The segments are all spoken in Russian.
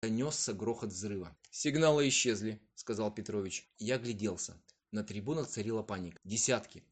Донесся грохот взрыва. «Сигналы исчезли», — сказал Петрович. Я гляделся. На трибунах царила паника. Десятки,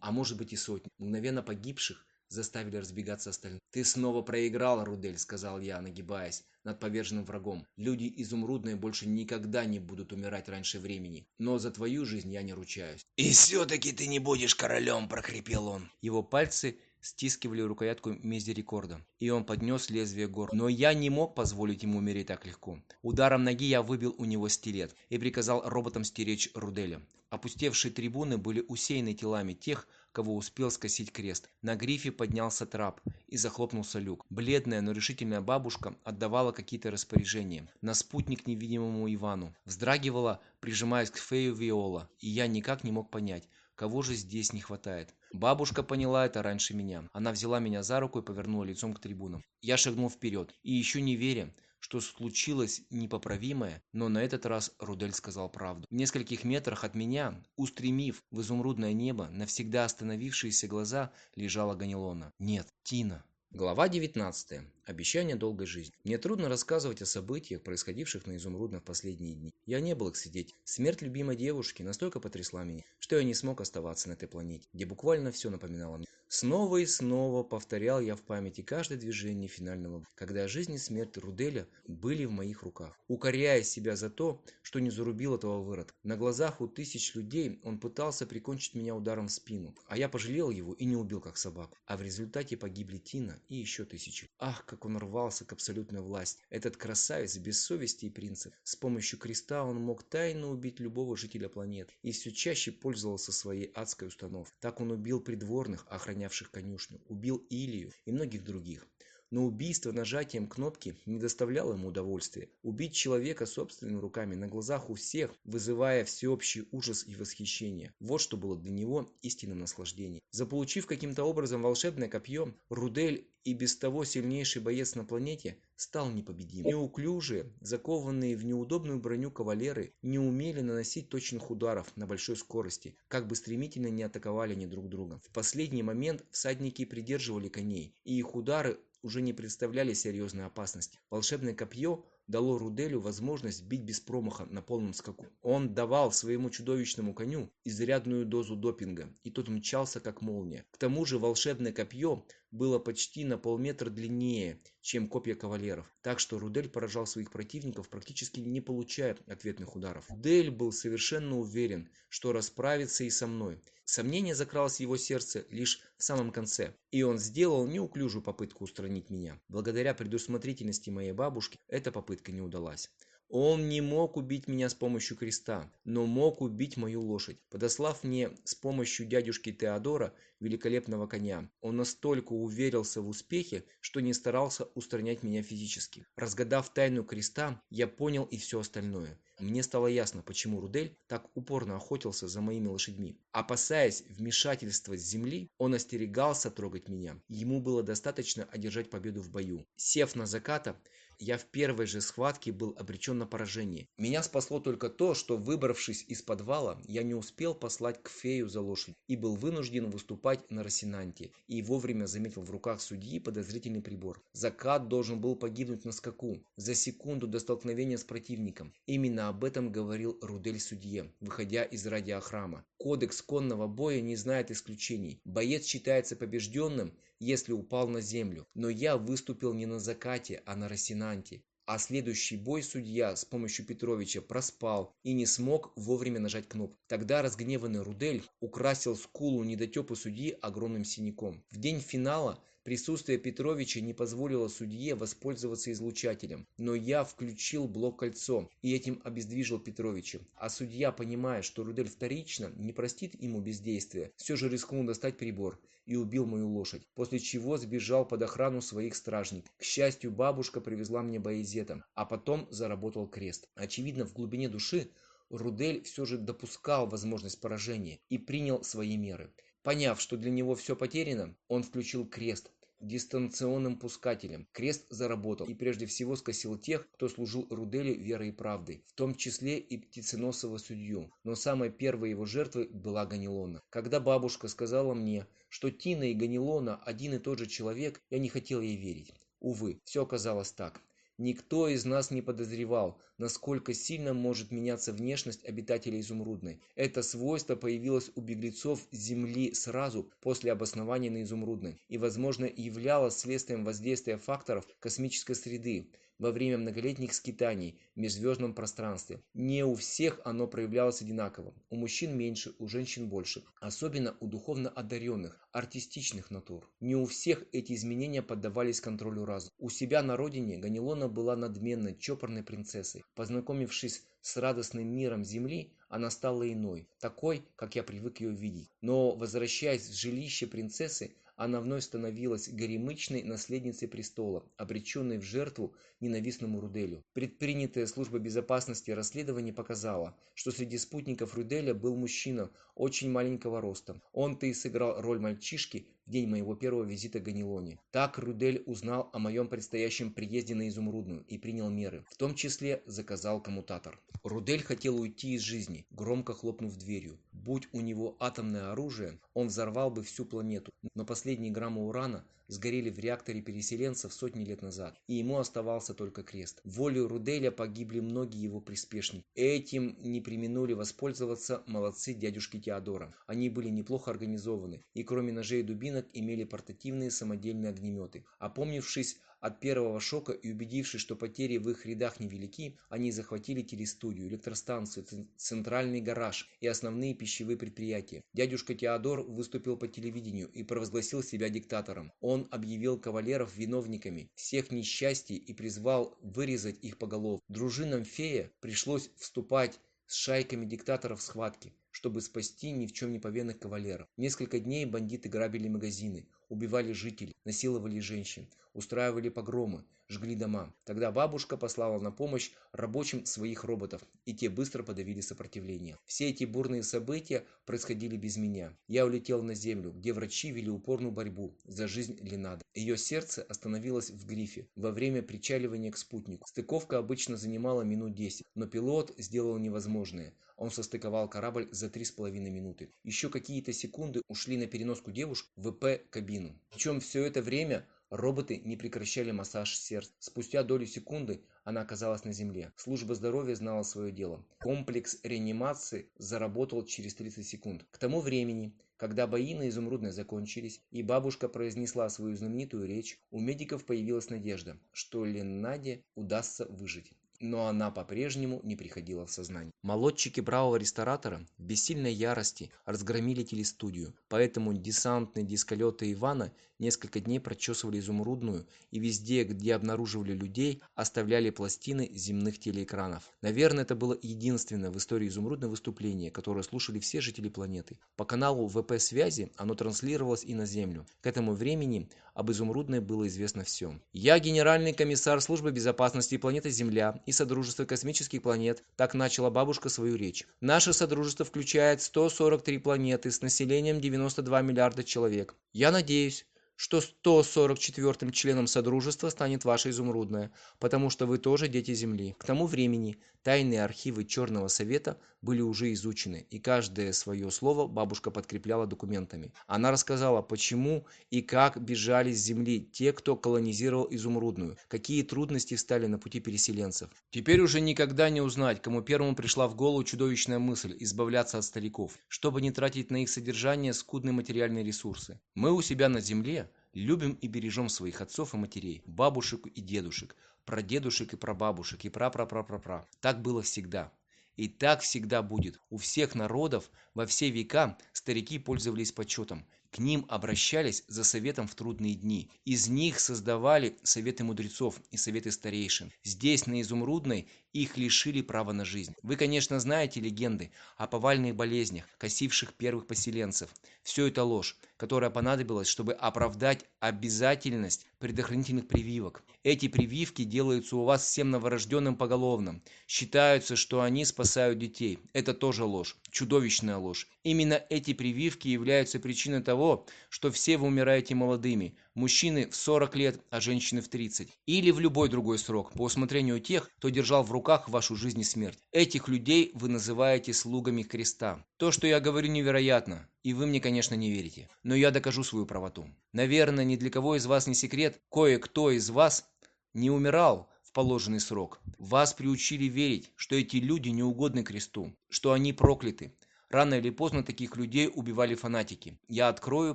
а может быть и сотни, мгновенно погибших заставили разбегаться остальные. «Ты снова проиграл, Рудель», — сказал я, нагибаясь над поверженным врагом. «Люди изумрудные больше никогда не будут умирать раньше времени, но за твою жизнь я не ручаюсь». «И все-таки ты не будешь королем», — прохрипел он. Его пальцы стискивали рукоятку мизерикорда, и он поднес лезвие гор. Но я не мог позволить ему умереть так легко. Ударом ноги я выбил у него стилет и приказал роботам стеречь Руделя. Опустевшие трибуны были усеяны телами тех, кого успел скосить крест. На грифе поднялся трап и захлопнулся люк. Бледная, но решительная бабушка отдавала какие-то распоряжения. На спутник невидимому Ивану. Вздрагивала, прижимаясь к Фею Виола, и я никак не мог понять, Кого же здесь не хватает? Бабушка поняла это раньше меня. Она взяла меня за руку и повернула лицом к трибунам. Я шагнул вперед. И еще не веря, что случилось непоправимое, но на этот раз Рудель сказал правду. В нескольких метрах от меня, устремив в изумрудное небо навсегда остановившиеся глаза, лежала Ганилона. Нет, Тина. Глава 19. Обещание долгой жизни. Мне трудно рассказывать о событиях, происходивших на Изумрудном в последние дни. Я не был их свидетель. Смерть любимой девушки настолько потрясла меня, что я не смог оставаться на этой планете, где буквально все напоминало мне. Снова и снова повторял я в памяти каждое движение финального, когда жизнь и смерть Руделя были в моих руках, укоряя себя за то, что не зарубил этого выродка. На глазах у тысяч людей он пытался прикончить меня ударом в спину, а я пожалел его и не убил как собаку. А в результате погибли Тина и еще тысячи. Ах, как он рвался к абсолютной власти. Этот красавец без совести и принцев. С помощью креста он мог тайно убить любого жителя планеты и все чаще пользовался своей адской установкой. Так он убил придворных, охранявших конюшню, убил Илью и многих других. Но убийство нажатием кнопки не доставляло ему удовольствия. Убить человека собственными руками на глазах у всех, вызывая всеобщий ужас и восхищение. Вот что было для него истинным наслаждением. Заполучив каким-то образом волшебное копье, Рудель и без того сильнейший боец на планете стал непобедим. Неуклюжие, закованные в неудобную броню кавалеры не умели наносить точных ударов на большой скорости, как бы стремительно не атаковали они друг друга. В последний момент всадники придерживали коней, и их удары уже не представляли серьезной опасности. Волшебное копье дало Руделю возможность бить без промаха на полном скаку. Он давал своему чудовищному коню изрядную дозу допинга, и тот мчался как молния. К тому же волшебное копье было почти на полметра длиннее, чем копья кавалеров, так что Рудель поражал своих противников, практически не получая ответных ударов. Рудель был совершенно уверен, что расправится и со мной. Сомнение закралось в его сердце лишь в самом конце, и он сделал неуклюжую попытку устранить меня. Благодаря предусмотрительности моей бабушки, эта попытка попытка не удалась. Он не мог убить меня с помощью креста, но мог убить мою лошадь, подослав мне с помощью дядюшки Теодора великолепного коня. Он настолько уверился в успехе, что не старался устранять меня физически. Разгадав тайну креста, я понял и все остальное. Мне стало ясно, почему Рудель так упорно охотился за моими лошадьми. Опасаясь вмешательства с земли, он остерегался трогать меня. Ему было достаточно одержать победу в бою. Сев на заката, я в первой же схватке был обречен на поражение. Меня спасло только то, что выбравшись из подвала, я не успел послать к фею за лошадь и был вынужден выступать на Росинанте и вовремя заметил в руках судьи подозрительный прибор. Закат должен был погибнуть на скаку, за секунду до столкновения с противником. Именно об этом говорил Рудель судье, выходя из радиохрама. Кодекс конного боя не знает исключений. Боец считается побежденным, если упал на землю, но я выступил не на закате, а на Росинанте. А следующий бой судья с помощью Петровича проспал и не смог вовремя нажать кнопку. Тогда разгневанный Рудель украсил скулу недотепы судьи огромным синяком. В день финала – Присутствие Петровича не позволило судье воспользоваться излучателем, но я включил блок-кольцо и этим обездвижил Петровича. А судья, понимая, что Рудель вторично не простит ему бездействия, все же рискнул достать прибор и убил мою лошадь, после чего сбежал под охрану своих стражников. К счастью, бабушка привезла мне боезетом, а потом заработал крест. Очевидно, в глубине души Рудель все же допускал возможность поражения и принял свои меры. Поняв, что для него все потеряно, он включил крест, дистанционным пускателем. Крест заработал и прежде всего скосил тех, кто служил рудели верой и правдой, в том числе и птиценосого судью. Но самой первой его жертвой была Ганилона. Когда бабушка сказала мне, что Тина и Ганилона один и тот же человек, я не хотел ей верить. Увы, все оказалось так. Никто из нас не подозревал, насколько сильно может меняться внешность обитателей Изумрудной. Это свойство появилось у беглецов Земли сразу после обоснования на Изумрудной и, возможно, являлось следствием воздействия факторов космической среды во время многолетних скитаний в межзвездном пространстве. Не у всех оно проявлялось одинаково. У мужчин меньше, у женщин больше. Особенно у духовно одаренных, артистичных натур. Не у всех эти изменения поддавались контролю разума. У себя на родине Ганилона была надменной, чопорной принцессой. Познакомившись с радостным миром земли, она стала иной, такой, как я привык ее видеть. Но, возвращаясь в жилище принцессы, она вновь становилась горемычной наследницей престола, обреченной в жертву ненавистному Руделю. Предпринятая служба безопасности расследование показало, что среди спутников Руделя был мужчина очень маленького роста. Он-то и сыграл роль мальчишки, день моего первого визита к Ганилоне. Так Рудель узнал о моем предстоящем приезде на Изумрудную и принял меры, в том числе заказал коммутатор. Рудель хотел уйти из жизни, громко хлопнув дверью. Будь у него атомное оружие, он взорвал бы всю планету, но последние граммы урана сгорели в реакторе переселенцев сотни лет назад, и ему оставался только крест. Волю Руделя погибли многие его приспешники. Этим не применули воспользоваться молодцы дядюшки Теодора. Они были неплохо организованы, и кроме ножей и дубинок имели портативные самодельные огнеметы. Опомнившись, от первого шока и убедившись, что потери в их рядах невелики, они захватили телестудию, электростанцию, центральный гараж и основные пищевые предприятия. Дядюшка Теодор выступил по телевидению и провозгласил себя диктатором. Он объявил кавалеров виновниками всех несчастий и призвал вырезать их по поголов. Дружинам фея пришлось вступать с шайками диктаторов в схватки чтобы спасти ни в чем не повинных кавалеров. Несколько дней бандиты грабили магазины, убивали жителей, насиловали женщин устраивали погромы, жгли дома. Тогда бабушка послала на помощь рабочим своих роботов, и те быстро подавили сопротивление. Все эти бурные события происходили без меня. Я улетел на землю, где врачи вели упорную борьбу за жизнь Ленады. Ее сердце остановилось в грифе во время причаливания к спутнику. Стыковка обычно занимала минут 10, но пилот сделал невозможное. Он состыковал корабль за 3,5 минуты. Еще какие-то секунды ушли на переноску девушки в ВП-кабину. Причем все это время Роботы не прекращали массаж сердца. Спустя долю секунды она оказалась на земле. Служба здоровья знала свое дело. Комплекс реанимации заработал через 30 секунд. К тому времени, когда бои на Изумрудной закончились и бабушка произнесла свою знаменитую речь, у медиков появилась надежда, что Леннаде удастся выжить но она по-прежнему не приходила в сознание. Молодчики бравого ресторатора в бессильной ярости разгромили телестудию, поэтому десантные дисколеты Ивана несколько дней прочесывали изумрудную и везде, где обнаруживали людей, оставляли пластины земных телеэкранов. Наверное, это было единственное в истории изумрудное выступление, которое слушали все жители планеты. По каналу ВП связи оно транслировалось и на Землю. К этому времени об изумрудной было известно все. «Я генеральный комиссар службы безопасности планеты Земля и Содружества космических планет», так начала бабушка свою речь. «Наше Содружество включает 143 планеты с населением 92 миллиарда человек. Я надеюсь, что 144-м членом Содружества станет ваша Изумрудная, потому что вы тоже дети Земли. К тому времени тайные архивы Черного Совета были уже изучены, и каждое свое слово бабушка подкрепляла документами. Она рассказала, почему и как бежали с Земли те, кто колонизировал Изумрудную, какие трудности встали на пути переселенцев. Теперь уже никогда не узнать, кому первому пришла в голову чудовищная мысль избавляться от стариков, чтобы не тратить на их содержание скудные материальные ресурсы. Мы у себя на Земле Любим и бережем своих отцов и матерей, бабушек и дедушек, прадедушек и прабабушек и пра-пра-пра-пра-пра. Так было всегда. И так всегда будет. У всех народов во все века старики пользовались почетом. К ним обращались за советом в трудные дни. Из них создавали советы мудрецов и советы старейшин. Здесь, на Изумрудной, их лишили права на жизнь. Вы, конечно, знаете легенды о повальных болезнях, косивших первых поселенцев. Все это ложь, которая понадобилась, чтобы оправдать обязательность предохранительных прививок. Эти прививки делаются у вас всем новорожденным поголовно. считается, что они спасают детей. Это тоже ложь, чудовищная ложь. Именно эти прививки являются причиной того, того, что все вы умираете молодыми, мужчины в 40 лет, а женщины в 30, или в любой другой срок, по усмотрению тех, кто держал в руках вашу жизнь и смерть. Этих людей вы называете слугами креста. То, что я говорю, невероятно, и вы мне, конечно, не верите, но я докажу свою правоту. Наверное, ни для кого из вас не секрет, кое-кто из вас не умирал, в положенный срок. Вас приучили верить, что эти люди неугодны кресту, что они прокляты, Рано или поздно таких людей убивали фанатики. Я открою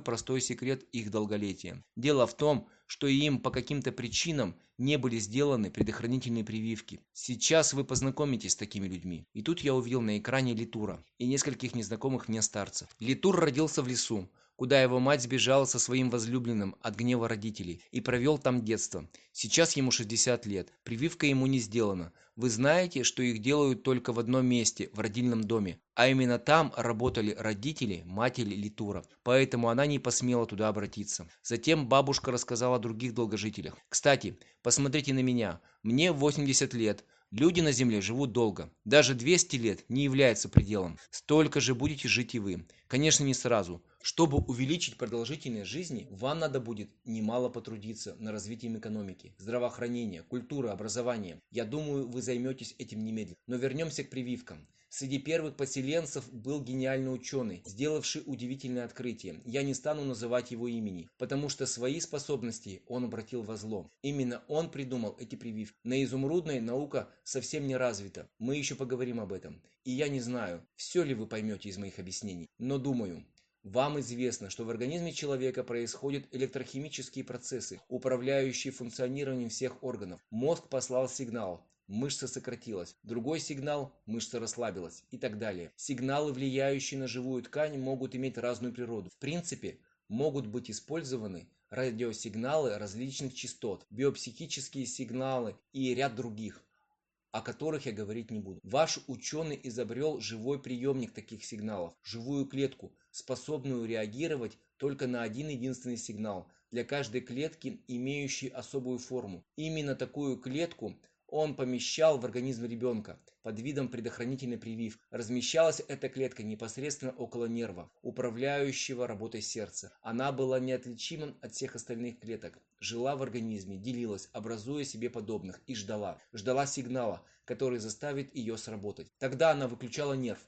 простой секрет их долголетия. Дело в том, что им по каким-то причинам не были сделаны предохранительные прививки. Сейчас вы познакомитесь с такими людьми. И тут я увидел на экране Литура и нескольких незнакомых мне старцев. Литур родился в лесу куда его мать сбежала со своим возлюбленным от гнева родителей и провел там детство. Сейчас ему 60 лет, прививка ему не сделана. Вы знаете, что их делают только в одном месте, в родильном доме. А именно там работали родители матери Литура, поэтому она не посмела туда обратиться. Затем бабушка рассказала о других долгожителях. «Кстати, посмотрите на меня. Мне 80 лет». Люди на Земле живут долго. Даже 200 лет не является пределом. Столько же будете жить и вы. Конечно, не сразу. Чтобы увеличить продолжительность жизни, вам надо будет немало потрудиться на развитии экономики, здравоохранения, культуры, образования. Я думаю, вы займетесь этим немедленно. Но вернемся к прививкам. Среди первых поселенцев был гениальный ученый, сделавший удивительное открытие. Я не стану называть его имени, потому что свои способности он обратил во зло. Именно он придумал эти прививки. На изумрудной наука совсем не развита. Мы еще поговорим об этом. И я не знаю, все ли вы поймете из моих объяснений, но думаю, вам известно, что в организме человека происходят электрохимические процессы, управляющие функционированием всех органов. Мозг послал сигнал, мышца сократилась. Другой сигнал – мышца расслабилась и так далее. Сигналы, влияющие на живую ткань, могут иметь разную природу. В принципе, могут быть использованы радиосигналы различных частот, биопсихические сигналы и ряд других о которых я говорить не буду. Ваш ученый изобрел живой приемник таких сигналов, живую клетку, способную реагировать только на один единственный сигнал, для каждой клетки, имеющей особую форму. Именно такую клетку он помещал в организм ребенка под видом предохранительной прививки. Размещалась эта клетка непосредственно около нерва, управляющего работой сердца. Она была неотличима от всех остальных клеток, жила в организме, делилась, образуя себе подобных и ждала. Ждала сигнала, который заставит ее сработать. Тогда она выключала нерв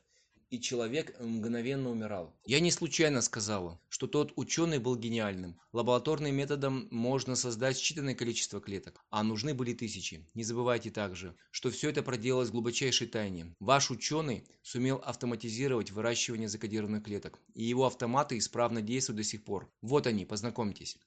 и человек мгновенно умирал. Я не случайно сказала, что тот ученый был гениальным. Лабораторным методом можно создать считанное количество клеток, а нужны были тысячи. Не забывайте также, что все это проделалось в глубочайшей тайне. Ваш ученый сумел автоматизировать выращивание закодированных клеток, и его автоматы исправно действуют до сих пор. Вот они, познакомьтесь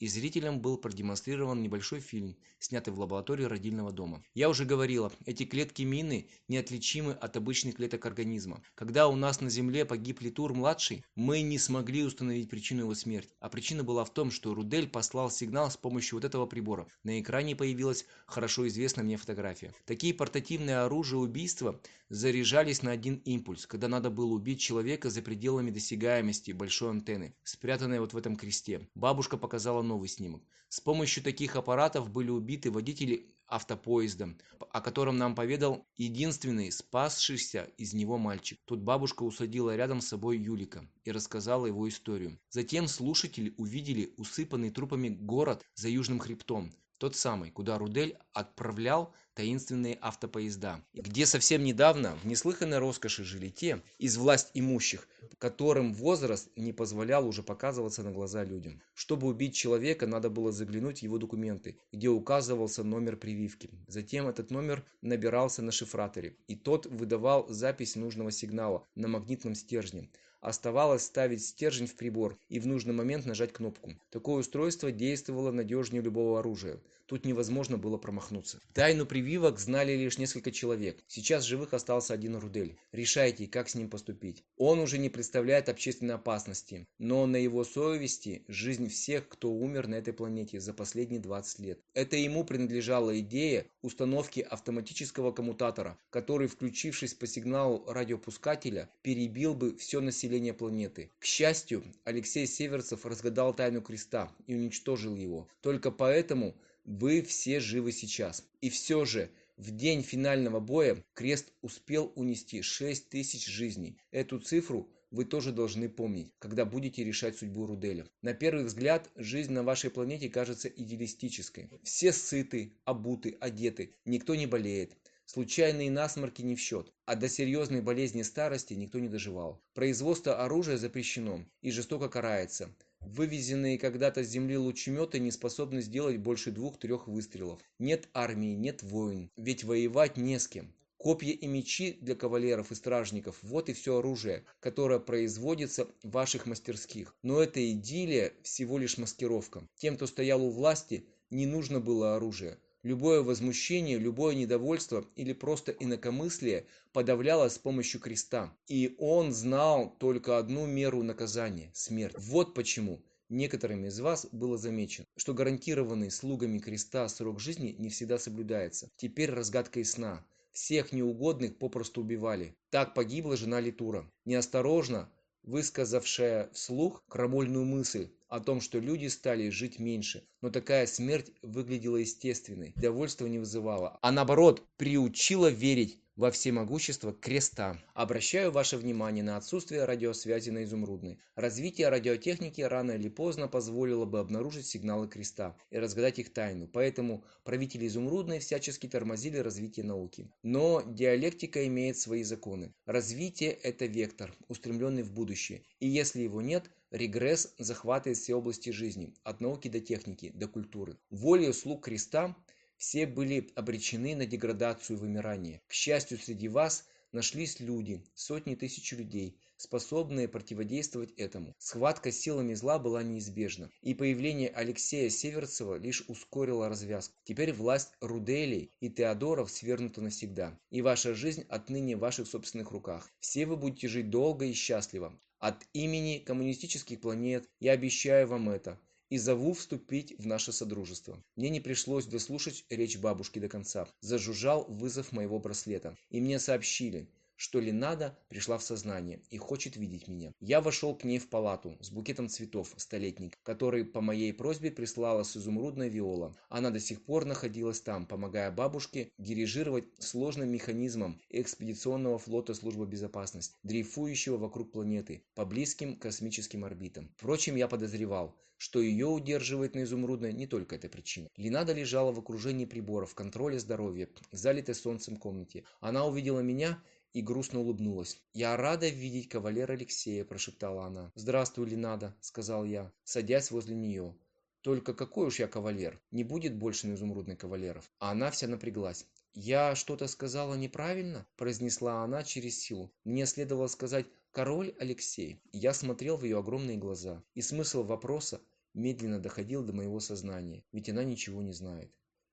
и зрителям был продемонстрирован небольшой фильм, снятый в лаборатории родильного дома. Я уже говорила, эти клетки мины неотличимы от обычных клеток организма. Когда у нас на Земле погиб Литур-младший, мы не смогли установить причину его смерти. А причина была в том, что Рудель послал сигнал с помощью вот этого прибора. На экране появилась хорошо известная мне фотография. Такие портативные оружия убийства заряжались на один импульс, когда надо было убить человека за пределами досягаемости большой антенны, спрятанной вот в этом кресте. Бабушка показала новый снимок. С помощью таких аппаратов были убиты водители автопоезда, о котором нам поведал единственный спасшийся из него мальчик. Тут бабушка усадила рядом с собой Юлика и рассказала его историю. Затем слушатели увидели усыпанный трупами город за южным хребтом, тот самый, куда Рудель отправлял таинственные автопоезда, где совсем недавно в неслыханной роскоши жили те из власть имущих, которым возраст не позволял уже показываться на глаза людям. Чтобы убить человека, надо было заглянуть в его документы, где указывался номер прививки. Затем этот номер набирался на шифраторе, и тот выдавал запись нужного сигнала на магнитном стержне. Оставалось ставить стержень в прибор и в нужный момент нажать кнопку. Такое устройство действовало надежнее любого оружия. Тут невозможно было промахнуться. Тайну прививок знали лишь несколько человек. Сейчас живых остался один Рудель. Решайте, как с ним поступить. Он уже не представляет общественной опасности, но на его совести жизнь всех, кто умер на этой планете за последние 20 лет. Это ему принадлежала идея установки автоматического коммутатора, который, включившись по сигналу радиопускателя, перебил бы все население планеты. К счастью, Алексей Северцев разгадал тайну креста и уничтожил его. Только поэтому вы все живы сейчас. И все же, в день финального боя крест успел унести 6 тысяч жизней. Эту цифру вы тоже должны помнить, когда будете решать судьбу Руделя. На первый взгляд, жизнь на вашей планете кажется идеалистической. Все сыты, обуты, одеты, никто не болеет. Случайные насморки не в счет, а до серьезной болезни старости никто не доживал. Производство оружия запрещено и жестоко карается. Вывезенные когда-то с земли лучеметы не способны сделать больше двух-трех выстрелов. Нет армии, нет войн, ведь воевать не с кем. Копья и мечи для кавалеров и стражников – вот и все оружие, которое производится в ваших мастерских. Но это идиллия всего лишь маскировка. Тем, кто стоял у власти, не нужно было оружие. Любое возмущение, любое недовольство или просто инакомыслие подавлялось с помощью креста. И он знал только одну меру наказания – смерть. Вот почему некоторыми из вас было замечено, что гарантированный слугами креста срок жизни не всегда соблюдается. Теперь разгадка и сна. Всех неугодных попросту убивали. Так погибла жена Литура, неосторожно высказавшая вслух крамольную мысль, о том, что люди стали жить меньше. Но такая смерть выглядела естественной, довольства не вызывала, а наоборот приучила верить во всемогущество креста. Обращаю ваше внимание на отсутствие радиосвязи на изумрудной. Развитие радиотехники рано или поздно позволило бы обнаружить сигналы креста и разгадать их тайну, поэтому правители изумрудной всячески тормозили развитие науки. Но диалектика имеет свои законы. Развитие – это вектор, устремленный в будущее, и если его нет – Регресс захватывает все области жизни, от науки до техники, до культуры. Волею слуг креста все были обречены на деградацию и вымирание. К счастью, среди вас нашлись люди, сотни тысяч людей, способные противодействовать этому. Схватка с силами зла была неизбежна, и появление Алексея Северцева лишь ускорило развязку. Теперь власть Руделей и Теодоров свернута навсегда, и ваша жизнь отныне в ваших собственных руках. Все вы будете жить долго и счастливо, от имени коммунистических планет я обещаю вам это и зову вступить в наше содружество. Мне не пришлось дослушать речь бабушки до конца. Зажужжал вызов моего браслета, и мне сообщили, что ли Ленада пришла в сознание и хочет видеть меня. Я вошел к ней в палату с букетом цветов столетник, который по моей просьбе прислала с изумрудной Виола. Она до сих пор находилась там, помогая бабушке дирижировать сложным механизмом экспедиционного флота службы безопасности, дрейфующего вокруг планеты по близким космическим орбитам. Впрочем, я подозревал, что ее удерживает на изумрудной не только эта причина. Ленада лежала в окружении приборов контроля здоровья, залитой солнцем комнате. Она увидела меня и грустно улыбнулась. «Я рада видеть кавалера Алексея», – прошептала она. «Здравствуй, Ленада», – сказал я, садясь возле нее. «Только какой уж я кавалер! Не будет больше на изумрудных кавалеров!» А она вся напряглась. «Я что-то сказала неправильно?» – произнесла она через силу. «Мне следовало сказать «Король Алексей». Я смотрел в ее огромные глаза, и смысл вопроса медленно доходил до моего сознания, ведь она ничего не знает.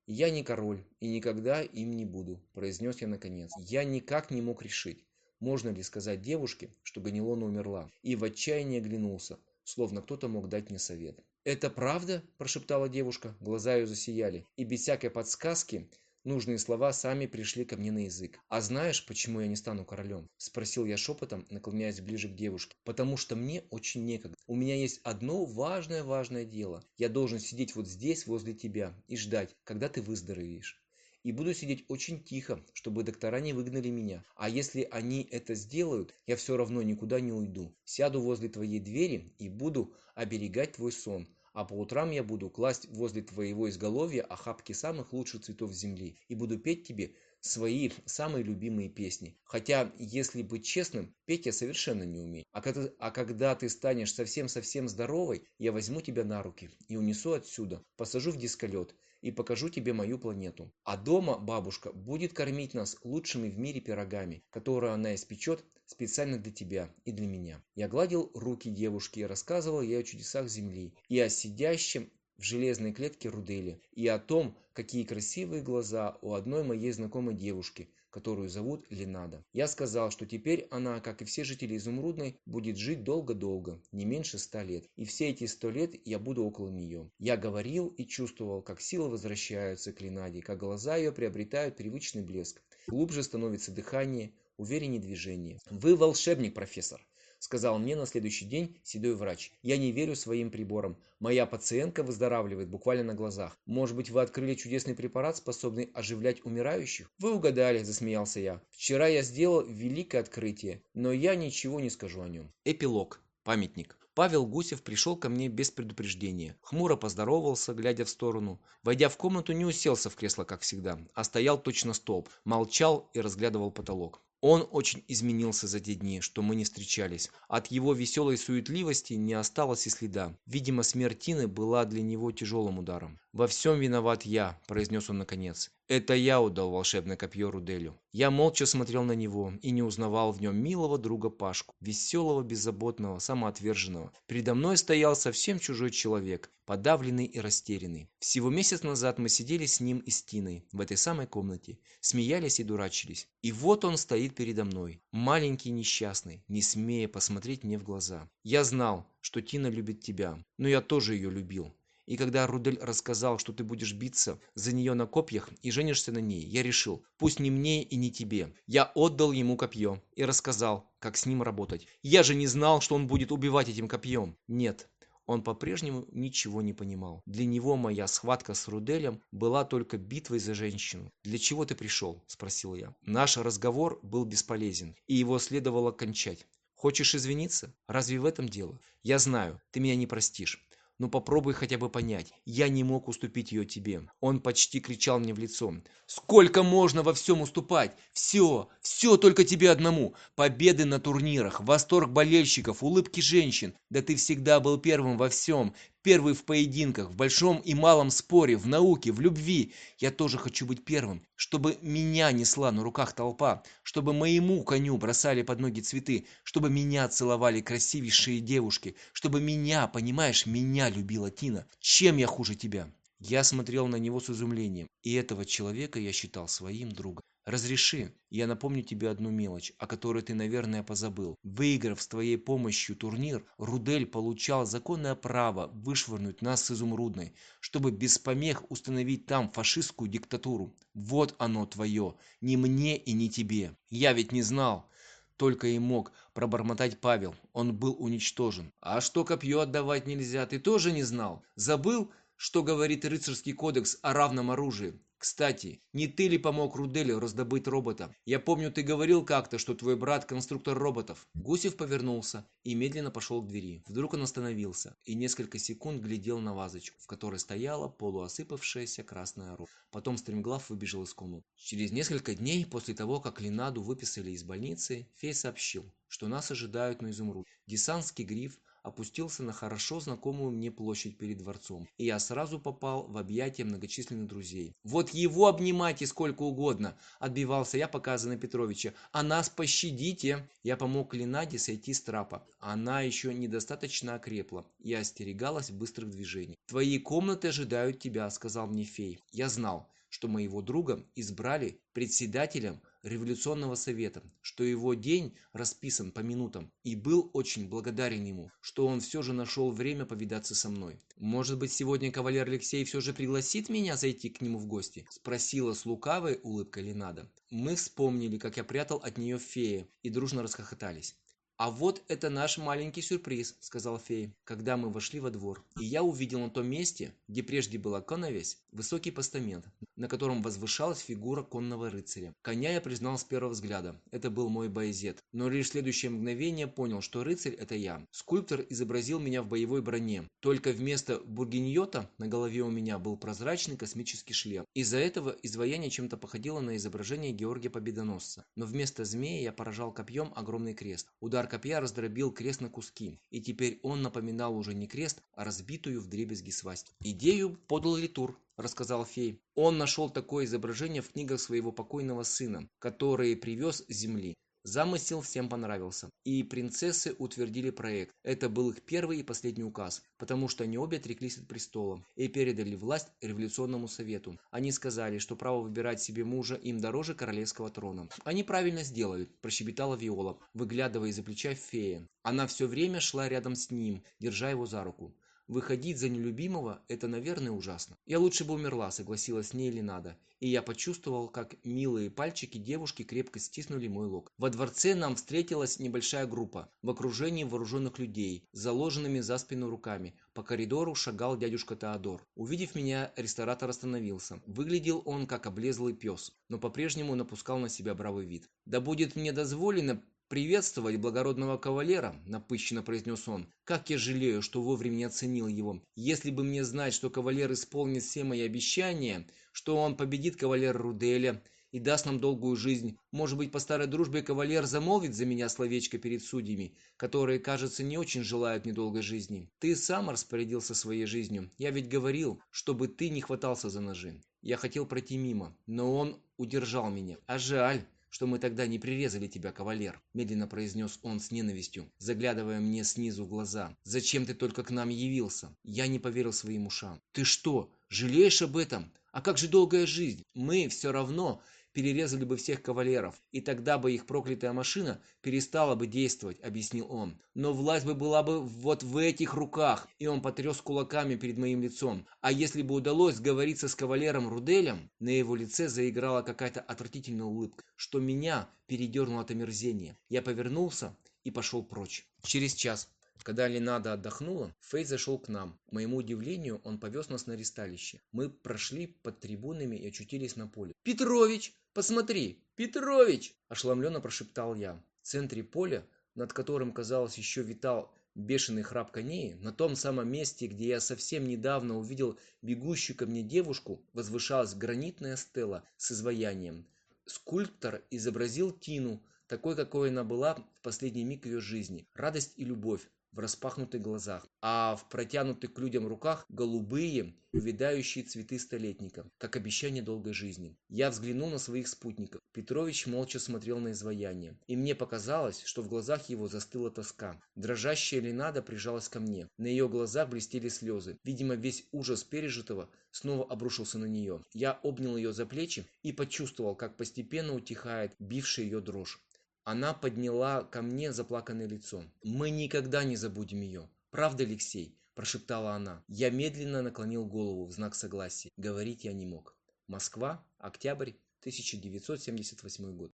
«Я не король и никогда им не буду», – произнес я наконец. Я никак не мог решить, можно ли сказать девушке, что Ганилона умерла, и в отчаянии оглянулся, словно кто-то мог дать мне совет. «Это правда?» – прошептала девушка, глаза ее засияли, и без всякой подсказки – Нужные слова сами пришли ко мне на язык. «А знаешь, почему я не стану королем?» – спросил я шепотом, наклоняясь ближе к девушке. «Потому что мне очень некогда. У меня есть одно важное-важное дело. Я должен сидеть вот здесь, возле тебя, и ждать, когда ты выздоровеешь. И буду сидеть очень тихо, чтобы доктора не выгнали меня. А если они это сделают, я все равно никуда не уйду. Сяду возле твоей двери и буду оберегать твой сон, а по утрам я буду класть возле твоего изголовья охапки самых лучших цветов земли и буду петь тебе свои самые любимые песни. Хотя, если быть честным, петь я совершенно не умею. А когда, а когда ты станешь совсем-совсем здоровой, я возьму тебя на руки и унесу отсюда, посажу в дисколет и покажу тебе мою планету. А дома бабушка будет кормить нас лучшими в мире пирогами, которые она испечет специально для тебя и для меня. Я гладил руки девушки и рассказывал ей о чудесах Земли и о сидящем в железной клетке Рудели и о том, какие красивые глаза у одной моей знакомой девушки, которую зовут Ленада. Я сказал, что теперь она, как и все жители Изумрудной, будет жить долго-долго, не меньше ста лет. И все эти сто лет я буду около нее. Я говорил и чувствовал, как силы возвращаются к Ленаде, как глаза ее приобретают привычный блеск. Глубже становится дыхание, увереннее движение. Вы волшебник, профессор. — сказал мне на следующий день седой врач. «Я не верю своим приборам. Моя пациентка выздоравливает буквально на глазах. Может быть, вы открыли чудесный препарат, способный оживлять умирающих?» «Вы угадали», — засмеялся я. «Вчера я сделал великое открытие, но я ничего не скажу о нем». Эпилог. Памятник. Павел Гусев пришел ко мне без предупреждения. Хмуро поздоровался, глядя в сторону. Войдя в комнату, не уселся в кресло, как всегда, а стоял точно столб, молчал и разглядывал потолок. Он очень изменился за те дни, что мы не встречались. От его веселой суетливости не осталось и следа. Видимо, смерть Тины была для него тяжелым ударом. «Во всем виноват я», – произнес он наконец. «Это я удал волшебное копье Руделю». Я молча смотрел на него и не узнавал в нем милого друга Пашку, веселого, беззаботного, самоотверженного. Передо мной стоял совсем чужой человек, подавленный и растерянный. Всего месяц назад мы сидели с ним и с Тиной в этой самой комнате, смеялись и дурачились. И вот он стоит передо мной, маленький несчастный, не смея посмотреть мне в глаза. Я знал, что Тина любит тебя, но я тоже ее любил. И когда Рудель рассказал, что ты будешь биться за нее на копьях и женишься на ней, я решил, пусть не мне и не тебе. Я отдал ему копье и рассказал, как с ним работать. Я же не знал, что он будет убивать этим копьем. Нет, он по-прежнему ничего не понимал. Для него моя схватка с Руделем была только битвой за женщину. «Для чего ты пришел?» – спросил я. Наш разговор был бесполезен, и его следовало кончать. «Хочешь извиниться? Разве в этом дело? Я знаю, ты меня не простишь. Но попробуй хотя бы понять, я не мог уступить ее тебе. Он почти кричал мне в лицо. Сколько можно во всем уступать? Все, все только тебе одному. Победы на турнирах, восторг болельщиков, улыбки женщин. Да ты всегда был первым во всем, первый в поединках, в большом и малом споре, в науке, в любви. Я тоже хочу быть первым, чтобы меня несла на руках толпа, чтобы моему коню бросали под ноги цветы, чтобы меня целовали красивейшие девушки, чтобы меня, понимаешь, меня любила Тина. Чем я хуже тебя? Я смотрел на него с изумлением, и этого человека я считал своим другом. «Разреши, я напомню тебе одну мелочь, о которой ты, наверное, позабыл. Выиграв с твоей помощью турнир, Рудель получал законное право вышвырнуть нас с Изумрудной, чтобы без помех установить там фашистскую диктатуру. Вот оно твое, не мне и не тебе. Я ведь не знал!» Только и мог пробормотать Павел. Он был уничтожен. «А что копье отдавать нельзя, ты тоже не знал? Забыл?» что говорит рыцарский кодекс о равном оружии. Кстати, не ты ли помог Руделю раздобыть робота? Я помню, ты говорил как-то, что твой брат конструктор роботов. Гусев повернулся и медленно пошел к двери. Вдруг он остановился и несколько секунд глядел на вазочку, в которой стояла полуосыпавшаяся красная роза. Потом стремглав выбежал из комнаты. Через несколько дней после того, как Ленаду выписали из больницы, Фей сообщил, что нас ожидают на изумруд. Десантский гриф опустился на хорошо знакомую мне площадь перед дворцом, и я сразу попал в объятия многочисленных друзей. «Вот его обнимайте сколько угодно!» – отбивался я, показанный Петровича. «А нас пощадите!» Я помог Ленаде сойти с трапа. Она еще недостаточно окрепла и остерегалась быстрых движений. «Твои комнаты ожидают тебя», – сказал мне фей. Я знал, что моего друга избрали председателем революционного совета, что его день расписан по минутам, и был очень благодарен ему, что он все же нашел время повидаться со мной. «Может быть, сегодня кавалер Алексей все же пригласит меня зайти к нему в гости?» – спросила с лукавой улыбкой Ленада. Мы вспомнили, как я прятал от нее фея, и дружно расхохотались. «А вот это наш маленький сюрприз», — сказал Фей, когда мы вошли во двор. И я увидел на том месте, где прежде была коновесь, высокий постамент, на котором возвышалась фигура конного рыцаря. Коня я признал с первого взгляда. Это был мой боезет. Но лишь в следующее мгновение понял, что рыцарь — это я. Скульптор изобразил меня в боевой броне. Только вместо бургиньота на голове у меня был прозрачный космический шлем. Из-за этого изваяние чем-то походило на изображение Георгия Победоносца. Но вместо змеи я поражал копьем огромный крест. Удар Удар копья раздробил крест на куски, и теперь он напоминал уже не крест, а разбитую вдребезги свасть. Идею подал Литур, рассказал фей. Он нашел такое изображение в книгах своего покойного сына, которые привез с земли. Замысел всем понравился, и принцессы утвердили проект. Это был их первый и последний указ, потому что они обе отреклись от престола и передали власть революционному совету. Они сказали, что право выбирать себе мужа им дороже королевского трона. Они правильно сделали, прощебетала Виола, выглядывая из-за плеча Феи. Она все время шла рядом с ним, держа его за руку. Выходить за нелюбимого – это, наверное, ужасно. Я лучше бы умерла, согласилась с ней Ленада, и я почувствовал, как милые пальчики девушки крепко стиснули мой лок. Во дворце нам встретилась небольшая группа в окружении вооруженных людей, заложенными за спину руками. По коридору шагал дядюшка Теодор. Увидев меня, ресторатор остановился. Выглядел он как облезлый пес, но по-прежнему напускал на себя бравый вид. «Да будет мне дозволено «Приветствовать благородного кавалера», – напыщенно произнес он. «Как я жалею, что вовремя не оценил его. Если бы мне знать, что кавалер исполнит все мои обещания, что он победит кавалера Руделя и даст нам долгую жизнь, может быть, по старой дружбе кавалер замолвит за меня словечко перед судьями, которые, кажется, не очень желают мне долгой жизни. Ты сам распорядился своей жизнью. Я ведь говорил, чтобы ты не хватался за ножи. Я хотел пройти мимо, но он удержал меня. А жаль» что мы тогда не прирезали тебя, кавалер», – медленно произнес он с ненавистью, заглядывая мне снизу в глаза. «Зачем ты только к нам явился?» Я не поверил своим ушам. «Ты что, жалеешь об этом? А как же долгая жизнь? Мы все равно перерезали бы всех кавалеров, и тогда бы их проклятая машина перестала бы действовать, объяснил он. Но власть бы была бы вот в этих руках, и он потряс кулаками перед моим лицом. А если бы удалось сговориться с кавалером Руделем, на его лице заиграла какая-то отвратительная улыбка, что меня передернуло от омерзения. Я повернулся и пошел прочь. Через час когда Ленада отдохнула, Фей зашел к нам. К моему удивлению, он повез нас на ресталище. Мы прошли под трибунами и очутились на поле. «Петрович!» Посмотри, Петрович!» – ошеломленно прошептал я. В центре поля, над которым, казалось, еще витал бешеный храп коней, на том самом месте, где я совсем недавно увидел бегущую ко мне девушку, возвышалась гранитная стела с изваянием. Скульптор изобразил Тину, такой, какой она была в последний миг ее жизни. Радость и любовь, в распахнутых глазах, а в протянутых к людям руках голубые, увядающие цветы столетника, как обещание долгой жизни. Я взглянул на своих спутников. Петрович молча смотрел на изваяние, и мне показалось, что в глазах его застыла тоска. Дрожащая Ленада прижалась ко мне. На ее глазах блестели слезы. Видимо, весь ужас пережитого снова обрушился на нее. Я обнял ее за плечи и почувствовал, как постепенно утихает бившая ее дрожь. Она подняла ко мне заплаканное лицо. «Мы никогда не забудем ее. Правда, Алексей?» – прошептала она. Я медленно наклонил голову в знак согласия. Говорить я не мог. Москва, октябрь 1978 год.